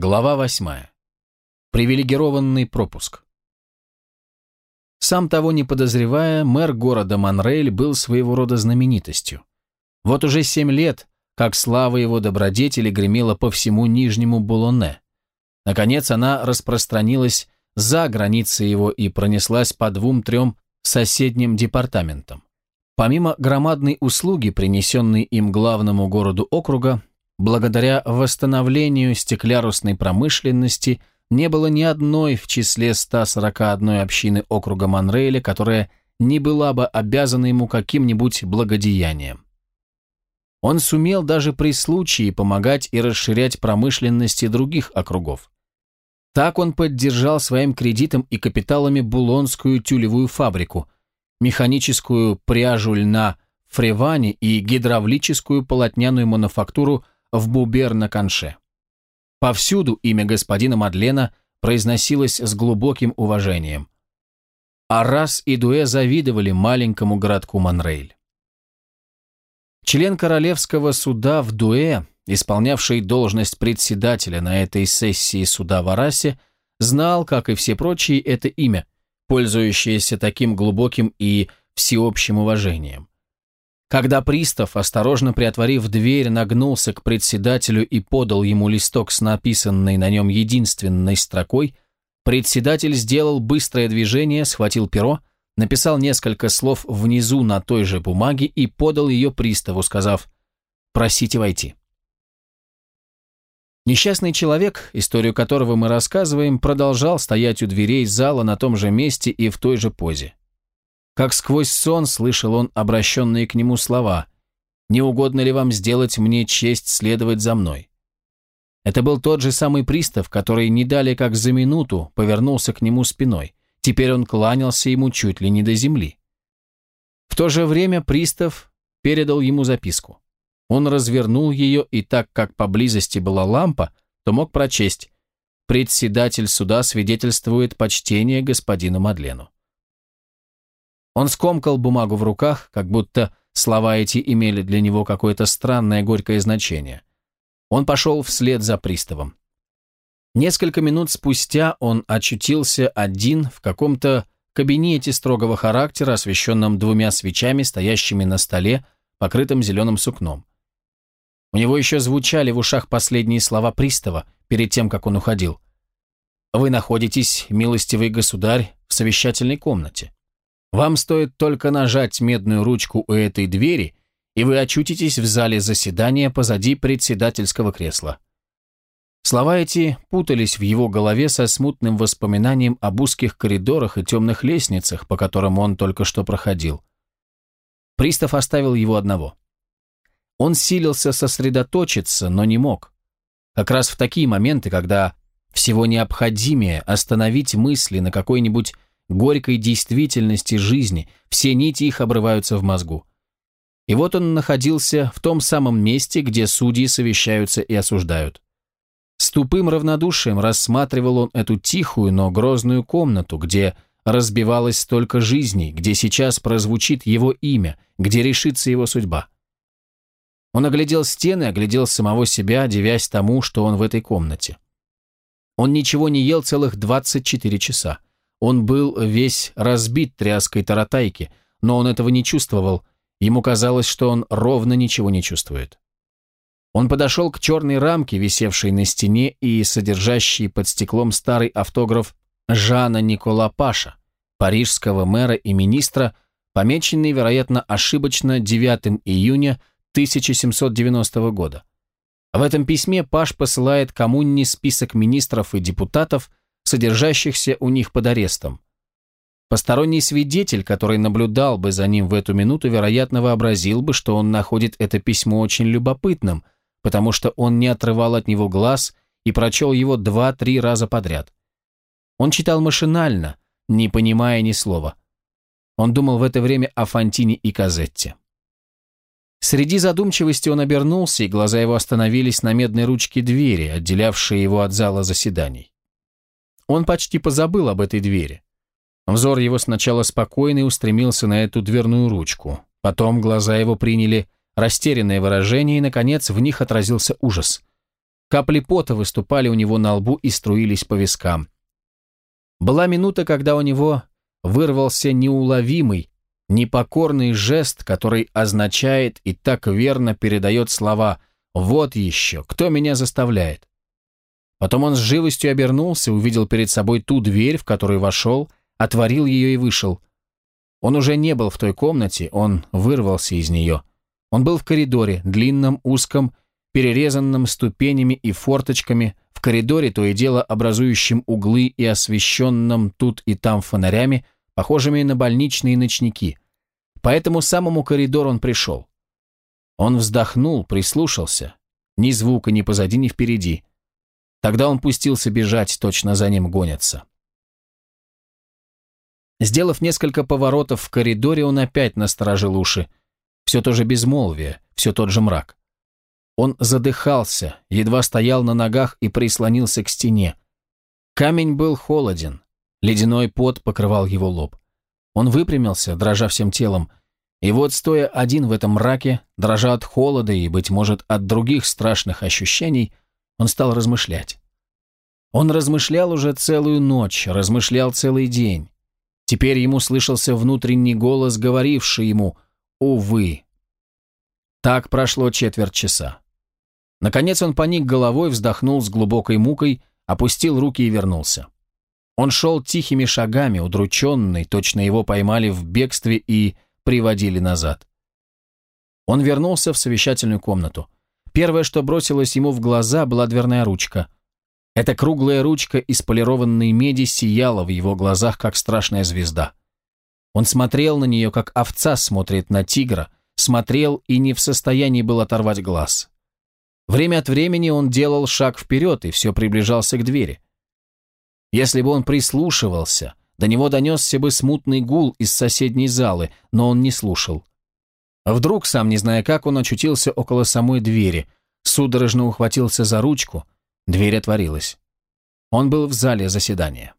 Глава 8. Привилегированный пропуск. Сам того не подозревая, мэр города Монрейль был своего рода знаменитостью. Вот уже семь лет, как слава его добродетели гремела по всему Нижнему Булоне. Наконец она распространилась за границы его и пронеслась по двум-трем соседним департаментам. Помимо громадной услуги, принесенной им главному городу округа, Благодаря восстановлению стеклярусной промышленности не было ни одной в числе 141 общины округа Монрейля, которая не была бы обязана ему каким-нибудь благодеянием. Он сумел даже при случае помогать и расширять промышленности других округов. Так он поддержал своим кредитом и капиталами Булонскую тюлевую фабрику, механическую пряжу льна в и гидравлическую полотняную мануфактуру в Бубер-на-Канше. Повсюду имя господина Мадлена произносилось с глубоким уважением. Арас и Дуэ завидовали маленькому городку Монрейль. Член Королевского суда в Дуэ, исполнявший должность председателя на этой сессии суда в Арасе, знал, как и все прочие, это имя, пользующееся таким глубоким и всеобщим уважением. Когда пристав, осторожно приотворив дверь, нагнулся к председателю и подал ему листок с написанной на нем единственной строкой, председатель сделал быстрое движение, схватил перо, написал несколько слов внизу на той же бумаге и подал ее приставу, сказав «Просите войти». Несчастный человек, историю которого мы рассказываем, продолжал стоять у дверей зала на том же месте и в той же позе. Как сквозь сон слышал он обращенные к нему слова «Не угодно ли вам сделать мне честь следовать за мной?» Это был тот же самый пристав, который не далее как за минуту повернулся к нему спиной. Теперь он кланялся ему чуть ли не до земли. В то же время пристав передал ему записку. Он развернул ее, и так как поблизости была лампа, то мог прочесть «Председатель суда свидетельствует почтение господину Мадлену». Он скомкал бумагу в руках, как будто слова эти имели для него какое-то странное горькое значение. Он пошел вслед за приставом. Несколько минут спустя он очутился один в каком-то кабинете строгого характера, освещенном двумя свечами, стоящими на столе, покрытым зеленым сукном. У него еще звучали в ушах последние слова пристава перед тем, как он уходил. «Вы находитесь, милостивый государь, в совещательной комнате. Вам стоит только нажать медную ручку у этой двери, и вы очутитесь в зале заседания позади председательского кресла. Слова эти путались в его голове со смутным воспоминанием об узких коридорах и темных лестницах, по которым он только что проходил. Пристав оставил его одного. Он силился сосредоточиться, но не мог. Как раз в такие моменты, когда всего необходимее остановить мысли на какой-нибудь горькой действительности жизни, все нити их обрываются в мозгу. И вот он находился в том самом месте, где судьи совещаются и осуждают. С тупым равнодушием рассматривал он эту тихую, но грозную комнату, где разбивалось столько жизней, где сейчас прозвучит его имя, где решится его судьба. Он оглядел стены, оглядел самого себя, девясь тому, что он в этой комнате. Он ничего не ел целых 24 часа. Он был весь разбит тряской таратайки, но он этого не чувствовал, ему казалось, что он ровно ничего не чувствует. Он подошел к черной рамке, висевшей на стене и содержащей под стеклом старый автограф Жана Никола Паша, парижского мэра и министра, помеченный, вероятно, ошибочно 9 июня 1790 года. В этом письме Паш посылает коммуне список министров и депутатов, содержащихся у них под арестом. Посторонний свидетель, который наблюдал бы за ним в эту минуту, вероятно, вообразил бы, что он находит это письмо очень любопытным, потому что он не отрывал от него глаз и прочел его два-три раза подряд. Он читал машинально, не понимая ни слова. Он думал в это время о Фантине и Казетте. Среди задумчивости он обернулся, и глаза его остановились на медной ручке двери, отделявшей его от зала заседаний. Он почти позабыл об этой двери. Взор его сначала спокойный устремился на эту дверную ручку. Потом глаза его приняли растерянное выражение, и, наконец, в них отразился ужас. Капли пота выступали у него на лбу и струились по вискам. Была минута, когда у него вырвался неуловимый, непокорный жест, который означает и так верно передает слова «Вот еще, кто меня заставляет?». Потом он с живостью обернулся, увидел перед собой ту дверь, в которую вошел, отворил ее и вышел. Он уже не был в той комнате, он вырвался из нее. Он был в коридоре, длинном, узком, перерезанном ступенями и форточками, в коридоре, то и дело образующем углы и освещенном тут и там фонарями, похожими на больничные ночники. По этому самому коридору он пришел. Он вздохнул, прислушался. Ни звука ни позади, ни впереди. Тогда он пустился бежать, точно за ним гонятся. Сделав несколько поворотов в коридоре, он опять насторожил уши. Все то же безмолвие, все тот же мрак. Он задыхался, едва стоял на ногах и прислонился к стене. Камень был холоден, ледяной пот покрывал его лоб. Он выпрямился, дрожа всем телом, и вот, стоя один в этом мраке, дрожа от холода и, быть может, от других страшных ощущений, он стал размышлять. Он размышлял уже целую ночь, размышлял целый день. Теперь ему слышался внутренний голос, говоривший ему «Увы». Так прошло четверть часа. Наконец он поник головой, вздохнул с глубокой мукой, опустил руки и вернулся. Он шел тихими шагами, удрученный, точно его поймали в бегстве и приводили назад. Он вернулся в совещательную комнату. Первое, что бросилось ему в глаза, была дверная ручка. Эта круглая ручка из полированной меди сияла в его глазах, как страшная звезда. Он смотрел на нее, как овца смотрит на тигра, смотрел и не в состоянии был оторвать глаз. Время от времени он делал шаг вперед и все приближался к двери. Если бы он прислушивался, до него донесся бы смутный гул из соседней залы, но он не слушал. Вдруг, сам не зная как, он очутился около самой двери, судорожно ухватился за ручку, дверь отворилась. Он был в зале заседания.